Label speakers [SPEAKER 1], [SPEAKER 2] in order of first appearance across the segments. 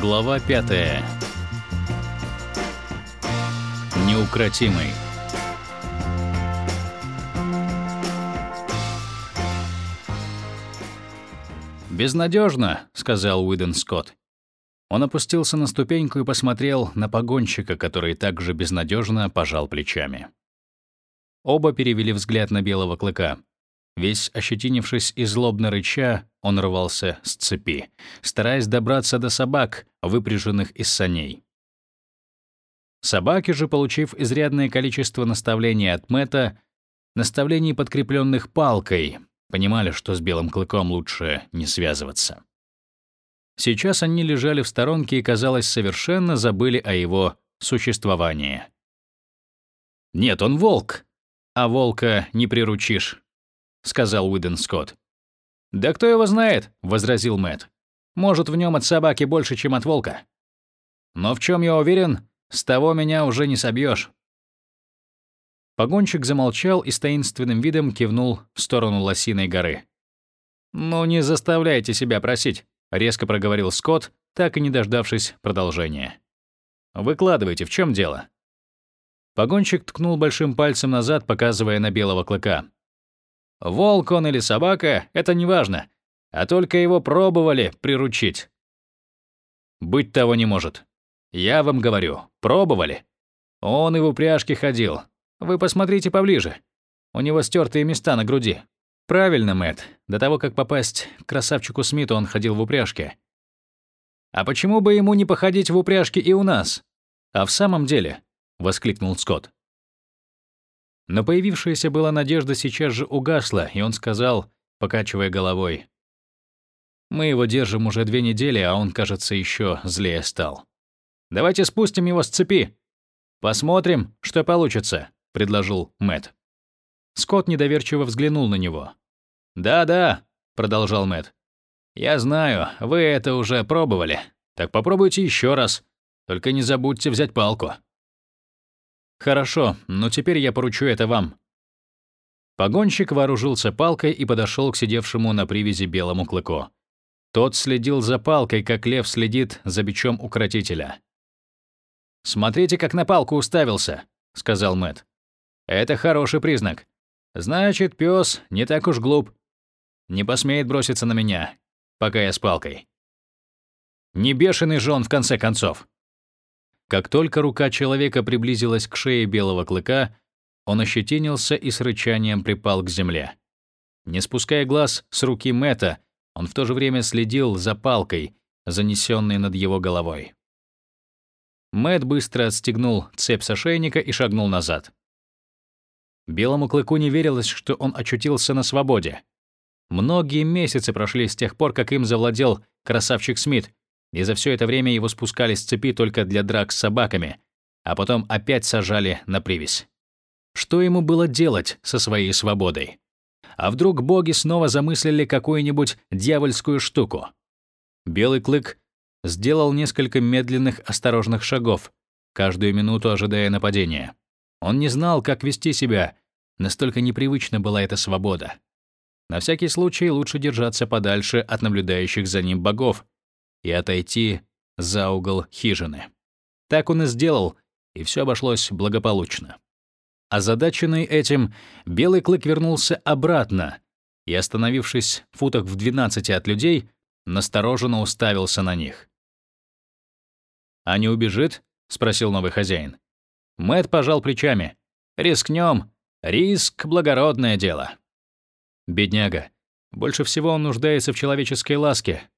[SPEAKER 1] Глава 5. Неукротимый. «Безнадежно», — сказал Уидон Скотт. Он опустился на ступеньку и посмотрел на погонщика, который также безнадежно пожал плечами. Оба перевели взгляд на белого клыка. Весь ощетинившись и злобно рыча, он рвался с цепи, стараясь добраться до собак, выпряженных из саней. Собаки же, получив изрядное количество наставлений от Мэтта, наставлений, подкрепленных палкой, понимали, что с белым клыком лучше не связываться. Сейчас они лежали в сторонке и, казалось, совершенно забыли о его существовании. «Нет, он волк, а волка не приручишь», — сказал Уидон Скотт. «Да кто его знает?» — возразил Мэтт. «Может, в нем от собаки больше, чем от волка. Но в чем я уверен, с того меня уже не собьешь. Погонщик замолчал и с таинственным видом кивнул в сторону Лосиной горы. «Ну, не заставляйте себя просить», — резко проговорил Скотт, так и не дождавшись продолжения. «Выкладывайте, в чем дело?» Погонщик ткнул большим пальцем назад, показывая на белого клыка. Волк он или собака — это неважно, а только его пробовали приручить. Быть того не может. Я вам говорю, пробовали. Он и в упряжке ходил. Вы посмотрите поближе. У него стертые места на груди. Правильно, Мэт. До того, как попасть к красавчику Смиту, он ходил в упряжке. А почему бы ему не походить в упряжке и у нас? А в самом деле, воскликнул Скотт. Но появившаяся была надежда сейчас же угасла, и он сказал, покачивая головой, «Мы его держим уже две недели, а он, кажется, еще злее стал. Давайте спустим его с цепи. Посмотрим, что получится», — предложил Мэт. Скотт недоверчиво взглянул на него. «Да-да», — продолжал Мэт. «Я знаю, вы это уже пробовали. Так попробуйте еще раз. Только не забудьте взять палку». «Хорошо, но теперь я поручу это вам». Погонщик вооружился палкой и подошел к сидевшему на привязи белому клыку. Тот следил за палкой, как лев следит за бичом укротителя. «Смотрите, как на палку уставился», — сказал Мэт. «Это хороший признак. Значит, пес не так уж глуп. Не посмеет броситься на меня, пока я с палкой. Не бешеный же он, в конце концов. Как только рука человека приблизилась к шее белого клыка, он ощетинился и с рычанием припал к земле. Не спуская глаз с руки Мэта, он в то же время следил за палкой, занесенной над его головой. Мэт быстро отстегнул цепь с ошейника и шагнул назад. Белому клыку не верилось, что он очутился на свободе. Многие месяцы прошли с тех пор, как им завладел красавчик Смит, и за все это время его спускали с цепи только для драк с собаками, а потом опять сажали на привязь. Что ему было делать со своей свободой? А вдруг боги снова замыслили какую-нибудь дьявольскую штуку? Белый клык сделал несколько медленных, осторожных шагов, каждую минуту ожидая нападения. Он не знал, как вести себя, настолько непривычна была эта свобода. На всякий случай лучше держаться подальше от наблюдающих за ним богов, и отойти за угол хижины. Так он и сделал, и все обошлось благополучно. Озадаченный этим, Белый Клык вернулся обратно и, остановившись в футах в 12 от людей, настороженно уставился на них. «А не убежит?» — спросил новый хозяин. Мэт пожал плечами. «Рискнем. Риск — благородное дело». Бедняга. Больше всего он нуждается в человеческой ласке,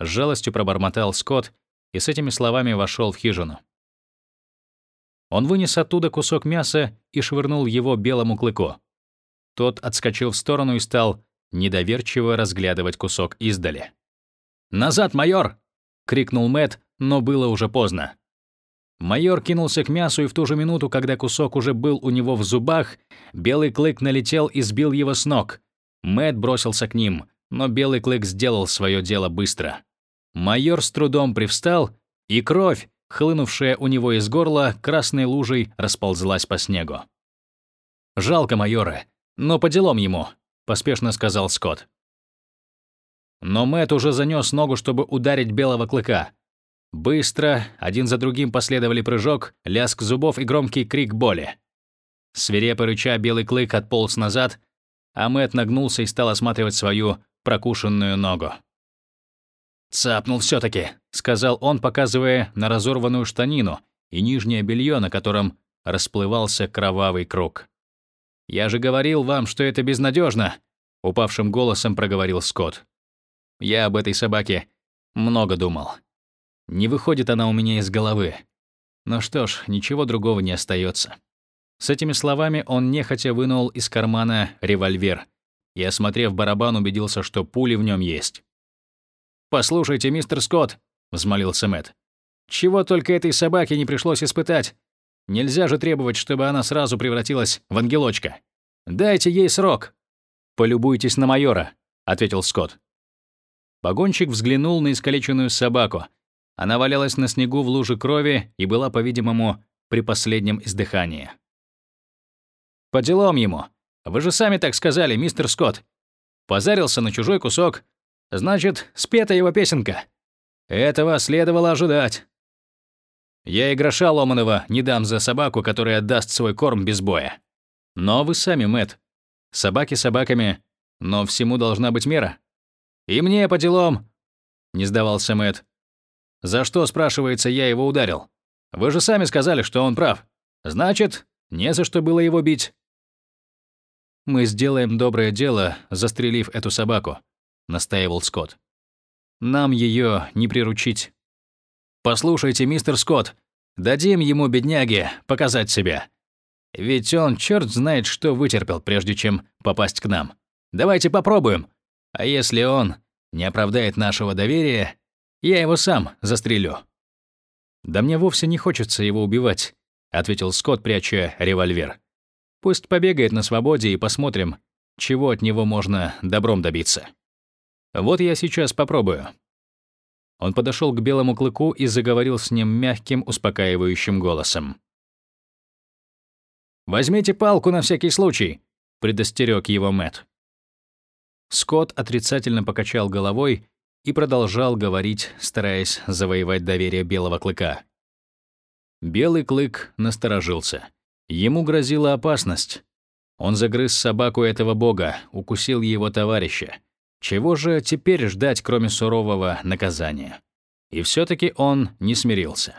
[SPEAKER 1] с жалостью пробормотал Скотт и с этими словами вошел в хижину. Он вынес оттуда кусок мяса и швырнул его белому клыку. Тот отскочил в сторону и стал недоверчиво разглядывать кусок издали. «Назад, майор!» — крикнул Мэт, но было уже поздно. Майор кинулся к мясу, и в ту же минуту, когда кусок уже был у него в зубах, белый клык налетел и сбил его с ног. Мэт бросился к ним но Белый Клык сделал свое дело быстро. Майор с трудом привстал, и кровь, хлынувшая у него из горла, красной лужей расползлась по снегу. «Жалко майора, но по делам ему», — поспешно сказал Скотт. Но Мэт уже занёс ногу, чтобы ударить Белого Клыка. Быстро, один за другим последовали прыжок, лязг зубов и громкий крик боли. Свирепо рыча, белый клык отполз назад, а Мэт нагнулся и стал осматривать свою прокушенную ногу. «Цапнул все таки сказал он, показывая на разорванную штанину и нижнее белье, на котором расплывался кровавый круг. «Я же говорил вам, что это безнадежно, упавшим голосом проговорил Скотт. «Я об этой собаке много думал. Не выходит она у меня из головы. Но что ж, ничего другого не остается. С этими словами он нехотя вынул из кармана револьвер и, осмотрев барабан, убедился, что пули в нем есть. «Послушайте, мистер Скотт», — взмолился Мэтт, «чего только этой собаке не пришлось испытать. Нельзя же требовать, чтобы она сразу превратилась в ангелочка. Дайте ей срок». «Полюбуйтесь на майора», — ответил Скотт. Погонщик взглянул на искалеченную собаку. Она валялась на снегу в луже крови и была, по-видимому, при последнем издыхании. «По делам ему. Вы же сами так сказали, мистер Скотт. Позарился на чужой кусок, Значит, спета его песенка. Этого следовало ожидать. Я и гроша ломаного не дам за собаку, которая отдаст свой корм без боя. Но вы сами, Мэт. Собаки собаками, но всему должна быть мера. И мне по делам, не сдавался Мэт. За что, спрашивается, я его ударил? Вы же сами сказали, что он прав. Значит, не за что было его бить. Мы сделаем доброе дело, застрелив эту собаку, — настаивал Скотт. «Нам ее не приручить». «Послушайте, мистер Скотт, дадим ему, бедняге, показать себя. Ведь он черт знает, что вытерпел, прежде чем попасть к нам. Давайте попробуем. А если он не оправдает нашего доверия, я его сам застрелю». «Да мне вовсе не хочется его убивать», — ответил Скотт, пряча револьвер. «Пусть побегает на свободе и посмотрим, чего от него можно добром добиться». Вот я сейчас попробую». Он подошел к белому клыку и заговорил с ним мягким, успокаивающим голосом. «Возьмите палку на всякий случай», — предостерег его Мэт. Скотт отрицательно покачал головой и продолжал говорить, стараясь завоевать доверие белого клыка. Белый клык насторожился. Ему грозила опасность. Он загрыз собаку этого бога, укусил его товарища. Чего же теперь ждать, кроме сурового наказания? И все таки он не смирился.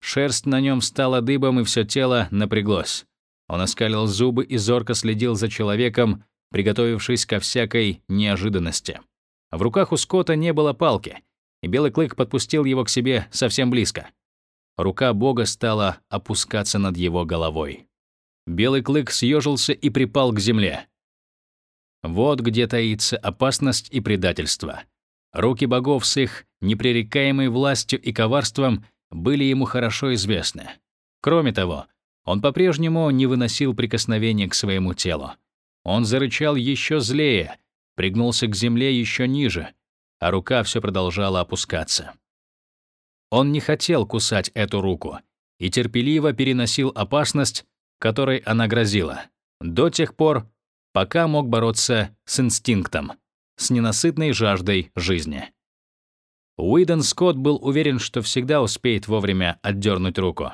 [SPEAKER 1] Шерсть на нем стала дыбом, и все тело напряглось. Он оскалил зубы и зорко следил за человеком, приготовившись ко всякой неожиданности. В руках у Скотта не было палки, и Белый Клык подпустил его к себе совсем близко. Рука Бога стала опускаться над его головой. Белый Клык съежился и припал к земле. Вот где таится опасность и предательство. Руки богов с их непререкаемой властью и коварством были ему хорошо известны. Кроме того, он по-прежнему не выносил прикосновения к своему телу. Он зарычал еще злее, пригнулся к земле еще ниже, а рука все продолжала опускаться. Он не хотел кусать эту руку и терпеливо переносил опасность, которой она грозила, до тех пор, пока мог бороться с инстинктом, с ненасытной жаждой жизни. Уидон Скотт был уверен, что всегда успеет вовремя отдернуть руку.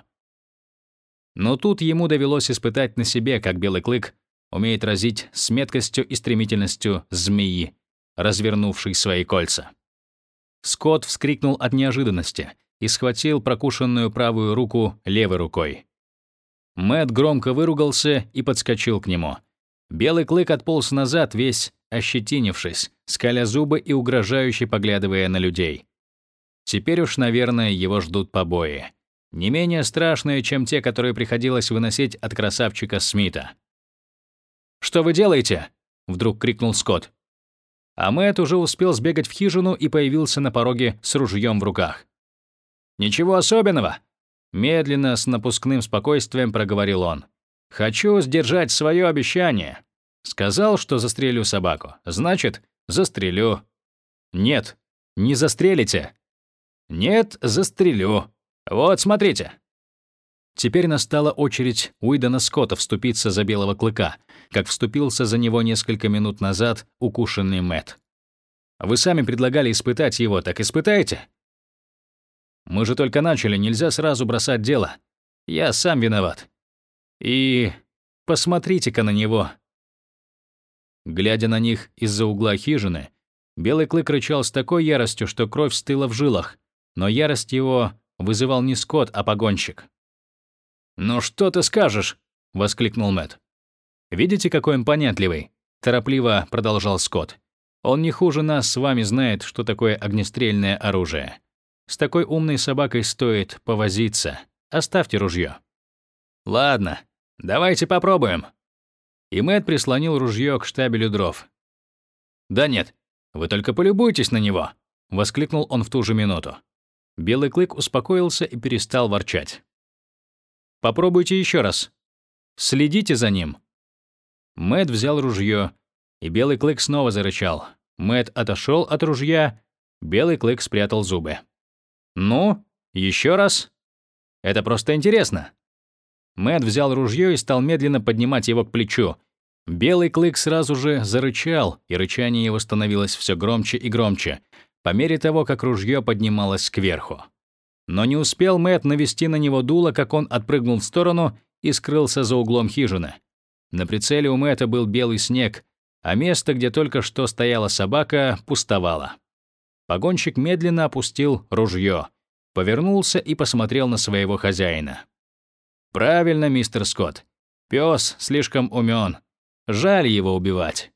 [SPEAKER 1] Но тут ему довелось испытать на себе, как белый клык умеет разить с меткостью и стремительностью змеи, развернувшей свои кольца. Скотт вскрикнул от неожиданности и схватил прокушенную правую руку левой рукой. Мэт громко выругался и подскочил к нему — Белый клык отполз назад, весь ощетинившись, скаля зубы и угрожающе поглядывая на людей. Теперь уж, наверное, его ждут побои. Не менее страшные, чем те, которые приходилось выносить от красавчика Смита. «Что вы делаете?» — вдруг крикнул Скотт. А Мэтт уже успел сбегать в хижину и появился на пороге с ружьем в руках. «Ничего особенного», — медленно, с напускным спокойствием проговорил он. Хочу сдержать свое обещание. Сказал, что застрелю собаку. Значит, застрелю. Нет, не застрелите. Нет, застрелю. Вот, смотрите. Теперь настала очередь Уидона Скотта вступиться за белого клыка, как вступился за него несколько минут назад укушенный Мэт. Вы сами предлагали испытать его, так испытайте. Мы же только начали, нельзя сразу бросать дело. Я сам виноват. И посмотрите-ка на него». Глядя на них из-за угла хижины, Белый клык рычал с такой яростью, что кровь стыла в жилах, но ярость его вызывал не скот, а погонщик. «Ну что ты скажешь?» — воскликнул Мэт. «Видите, какой он понятливый?» — торопливо продолжал Скотт. «Он не хуже нас с вами знает, что такое огнестрельное оружие. С такой умной собакой стоит повозиться. Оставьте ружье. «Ладно, давайте попробуем». И Мэт прислонил ружье к штабелю дров. «Да нет, вы только полюбуйтесь на него!» — воскликнул он в ту же минуту. Белый клык успокоился и перестал ворчать. «Попробуйте еще раз. Следите за ним». Мэт взял ружье, и Белый клык снова зарычал. Мэт отошел от ружья, Белый клык спрятал зубы. «Ну, еще раз?» «Это просто интересно». Мэт взял ружье и стал медленно поднимать его к плечу. Белый клык сразу же зарычал, и рычание его становилось все громче и громче, по мере того, как ружье поднималось кверху. Но не успел Мэт навести на него дуло, как он отпрыгнул в сторону и скрылся за углом хижины. На прицеле у Мэта был белый снег, а место, где только что стояла собака, пустовало. Погонщик медленно опустил ружье, повернулся и посмотрел на своего хозяина. «Правильно, мистер Скотт. Пес слишком умен. Жаль его убивать».